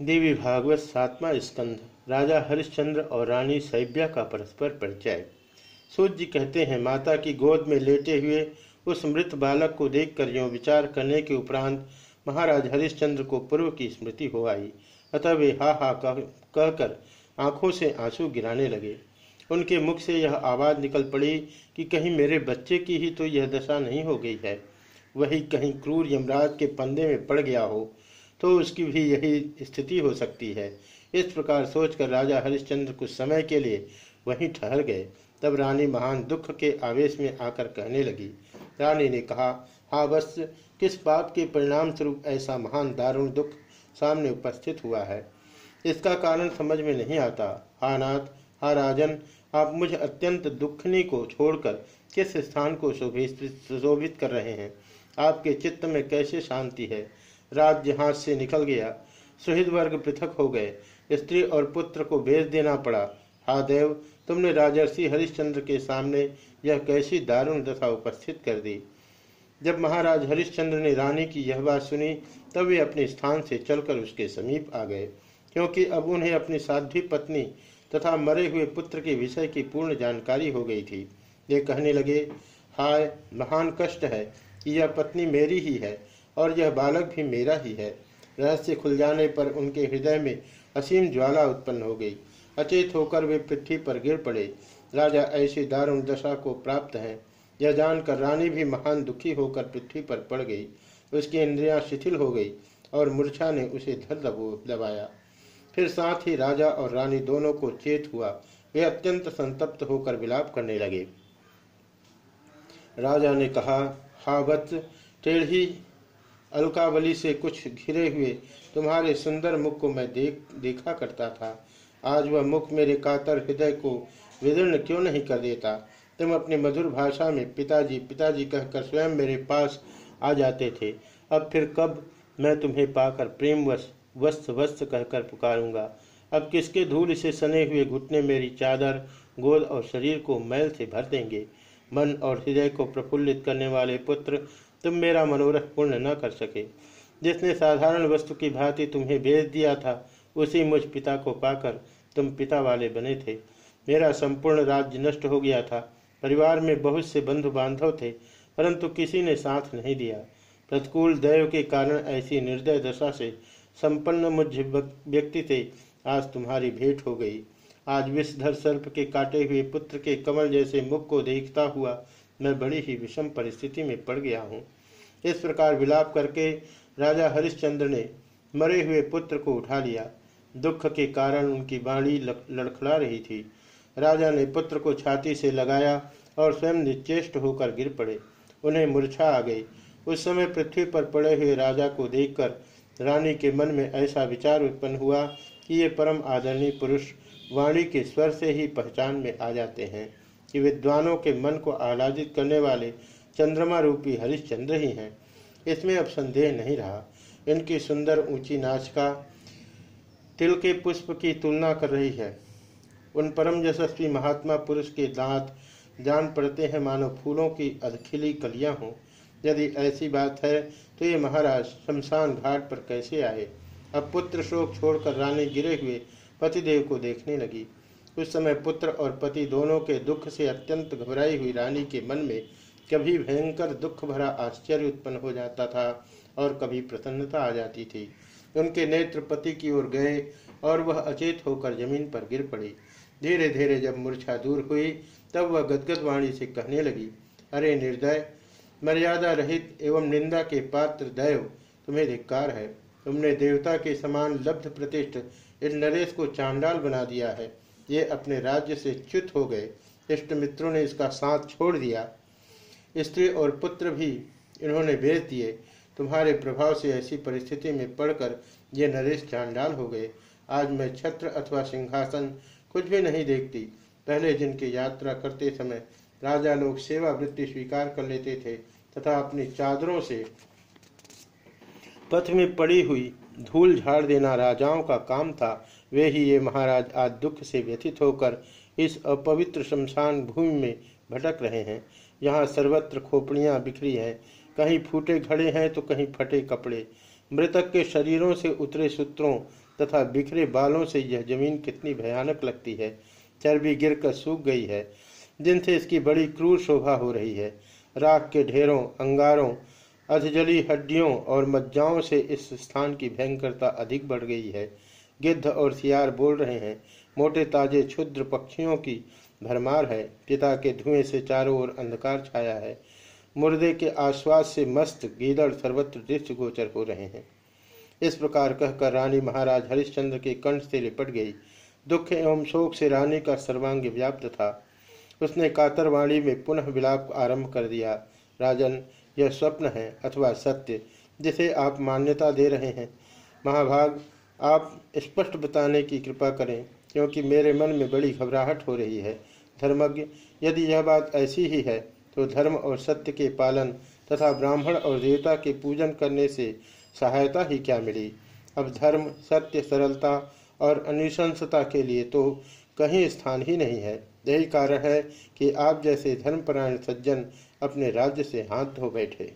देवी भागवत सातवा स्कंध राजा हरिश्चंद्र और रानी सैब्या का परस्पर परिचय। सूर्य जी कहते हैं, माता की गोद में लेटे हुए उस मृत बालक को देखकर यों विचार करने के उपरांत महाराज हरिश्चंद्र को पूर्व की स्मृति हो आई। अतः वे हा हा कह, कहकर आँखों से आँसू गिराने लगे। उनके मुख से यह आवाज़ निकल पड़ी कि कहीं मेरे बच्चे की ही तो यह दशा नहीं हो गई है। वही कहीं क्रूर यमराज के पंदे में पड़ गया हो। तो उसकी भी यही स्थिति हो सकती है। इस प्रकार सोचकर राजा हरिश्चंद्र कुछ समय के लिए वहीं ठहर गए। तब रानी महान दुख के आवेश में आकर कहने लगी, रानी ने कहा हाँ बस, किस पाप के परिणाम स्वरूप ऐसा महान दारुण दुख सामने उपस्थित हुआ है? इसका कारण समझ में नहीं आता। हा नाथ, हा राजन, आप मुझे अत्यंत दुखनी को छोड़कर किस स्थान को सुशोभित कर रहे हैं? आपके चित्त में कैसे शांति है? राज्य हाथ से निकल गया। सुहृद वर्ग पृथक हो गए। स्त्री और पुत्र को भेज देना पड़ा। हा देव, तुमने राजर्षि हरिश्चंद्र के सामने यह कैसी दारुण दशा उपस्थित कर दी। जब महाराज हरिश्चंद्र ने रानी की यह बात सुनी, तब वे अपने स्थान से चलकर उसके समीप आ गए। क्योंकि अब उन्हें अपनी साध्वी पत्नी तथा मरे हुए पुत्र के विषय की पूर्ण जानकारी हो गई थी। ये कहने लगे, हाय, महान कष्ट है कि यह पत्नी मेरी ही है। और यह बालक भी मेरा ही है। रहस्य खुल जाने पर उनके हृदय में असीम ज्वाला उत्पन्न हो गई। अचेत होकर वे पृथ्वी पर गिर पड़े। राजा ऐसी दारुण दशा को प्राप्त है। यह जानकर रानी भी महान दुखी होकर पृथ्वी पर पड़ गई। उसकी इंद्रियाँ शिथिल हो गई और मूर्छा ने उसे धर दबाया। फिर साथ ही राजा और रानी दोनों को चेत हुआ। वे अत्यंत संतप्त होकर विलाप करने लगे। राजा ने कहा, हा वत्स टेढ़ी अलकावली से कुछ घिरे हुए तुम्हारे सुंदर मुख को मैं देख, देखा करता था। आज वह मुख मेरे कातर हृदय को विदीर्ण क्यों नहीं कर देता? तुम अपनी मधुर भाषा में पिताजी पिताजी कहकर स्वयं मेरे पास आ जाते थे। अब फिर कब मैं तुम्हें पाकर प्रेमवश वस्त वस्त कहकर पुकारूँगा? अब किसके धूल से सने हुए घुटने मेरी चादर, गोद और शरीर को मैल से भर देंगे? मन और हृदय को प्रफुल्लित करने वाले पुत्र तुम मेरा मनोरथ पूर्ण न कर सके। जिसने साधारण वस्तु की भांति तुम्हें भेज दिया था, उसी मुझ पिता को पाकर तुम पिता वाले बने थे। मेरा संपूर्ण राज्य नष्ट हो गया था। परिवार में बहुत से बंधु बांधव थे, परंतु किसी ने साथ नहीं दिया। प्रतिकूल दैव के कारण ऐसी निर्दय दशा से संपन्न मुझ व्यक्ति से आज तुम्हारी भेंट हो गई। आज विषधर सर्प के काटे हुए पुत्र के कमल जैसे मुख को देखता हुआ मैं बड़ी ही विषम परिस्थिति में पड़ गया हूँ। इस प्रकार विलाप करके राजा हरिश्चंद्र ने मरे हुए पुत्र को उठा लिया। दुख के कारण उनकी बाणी लड़खड़ा रही थी। राजा ने पुत्र को छाती से लगाया और स्वयं निश्चेष्ट होकर गिर पड़े। उन्हें मूर्छा आ गई। उस समय पृथ्वी पर पड़े हुए राजा को देखकर रानी के मन में ऐसा विचार उत्पन्न हुआ कि ये परम आदरणीय पुरुष वाणी के स्वर से ही पहचान में आ जाते हैं। कि विद्वानों के मन को आह्लादित करने वाले चंद्रमा रूपी हरिश्चंद्र ही हैं। इसमें अब संदेह नहीं रहा। इनकी सुंदर ऊँची नाचका तिल के पुष्प की तुलना कर रही है। उन परम यशस्वी महात्मा पुरुष के दांत जान पड़ते हैं मानो फूलों की अधखिली कलियाँ हों। यदि ऐसी बात है तो ये महाराज शमशान घाट पर कैसे आए? अब पुत्र शोक छोड़कर रानी गिरे हुए पतिदेव को देखने लगी। उस समय पुत्र और पति दोनों के दुख से अत्यंत घबराई हुई रानी के मन में कभी भयंकर दुख भरा आश्चर्य उत्पन्न हो जाता था और कभी प्रसन्नता आ जाती थी। उनके नेत्र पति की ओर गए और वह अचेत होकर ज़मीन पर गिर पड़ी। धीरे धीरे जब मूर्छा दूर हुई, तब वह गदगद वाणी से कहने लगी, अरे निर्दय, मर्यादा रहित एवं निंदा के पात्र दैव, तुम्हें धिक्कार है। तुमने देवता के समान लब्ध प्रतिष्ठ इन नरेश को चांडाल बना दिया है। ये अपने राज्य से च्युत हो गए। इष्ट मित्रों ने इसका साथ छोड़ दिया। स्त्री और पुत्र भी इन्होंने भेज दिए। तुम्हारे प्रभाव से ऐसी परिस्थिति में पड़कर ये नरेश चांडाल हो गए। आज मैं छत्र अथवा सिंहासन कुछ भी नहीं देखती। पहले जिनकी यात्रा करते समय राजा लोग सेवा वृत्ति स्वीकार कर लेते थे तथा अपनी चादरों से पथ में पड़ी हुई धूल झाड़ देना राजाओं का काम था वे ही ये महाराज आज दुख से व्यथित होकर इस अपवित्र शमशान भूमि में भटक रहे हैं। यहाँ सर्वत्र खोपड़ियाँ बिखरी हैं। कहीं फूटे घड़े हैं तो कहीं फटे कपड़े। मृतक के शरीरों से उतरे सूत्रों तथा बिखरे बालों से यह ज़मीन कितनी भयानक लगती है। चर्बी गिरकर सूख गई है। जिनसे इसकी बड़ी क्रूर शोभा हो रही है। राख के ढेरों, अंगारों, अधजली हड्डियों और मज्जाओं से इस स्थान की भयंकरता अधिक बढ़ गई है। गिद्ध और सियार बोल रहे हैं। मोटे ताजे क्षुद्र पक्षियों की भरमार है। पिता के धुएँ से चारों ओर अंधकार छाया है। मुर्दे के आश्वास से मस्त गीदड़ सर्वत्र दृष्टि गोचर हो रहे हैं। इस प्रकार कहकर रानी महाराज हरिश्चंद्र के कंठ से लिपट गई। दुख एवं शोक से रानी का सर्वांग व्याप्त था। उसने कातरवाणी में पुनः विलाप आरंभ कर दिया। राजन, यह स्वप्न है अथवा सत्य, जिसे आप मान्यता दे रहे हैं। महाभाग आप स्पष्ट बताने की कृपा करें, क्योंकि मेरे मन में बड़ी घबराहट हो रही है। धर्मज्ञ, यदि यह बात ऐसी ही है तो धर्म और सत्य के पालन तथा ब्राह्मण और देवता के पूजन करने से सहायता ही क्या मिली? अब धर्म, सत्य, सरलता और अनुशंसता के लिए तो कहीं स्थान ही नहीं है। यही कारण है कि आप जैसे धर्मपरायण सज्जन अपने राज्य से हाथ धो बैठे।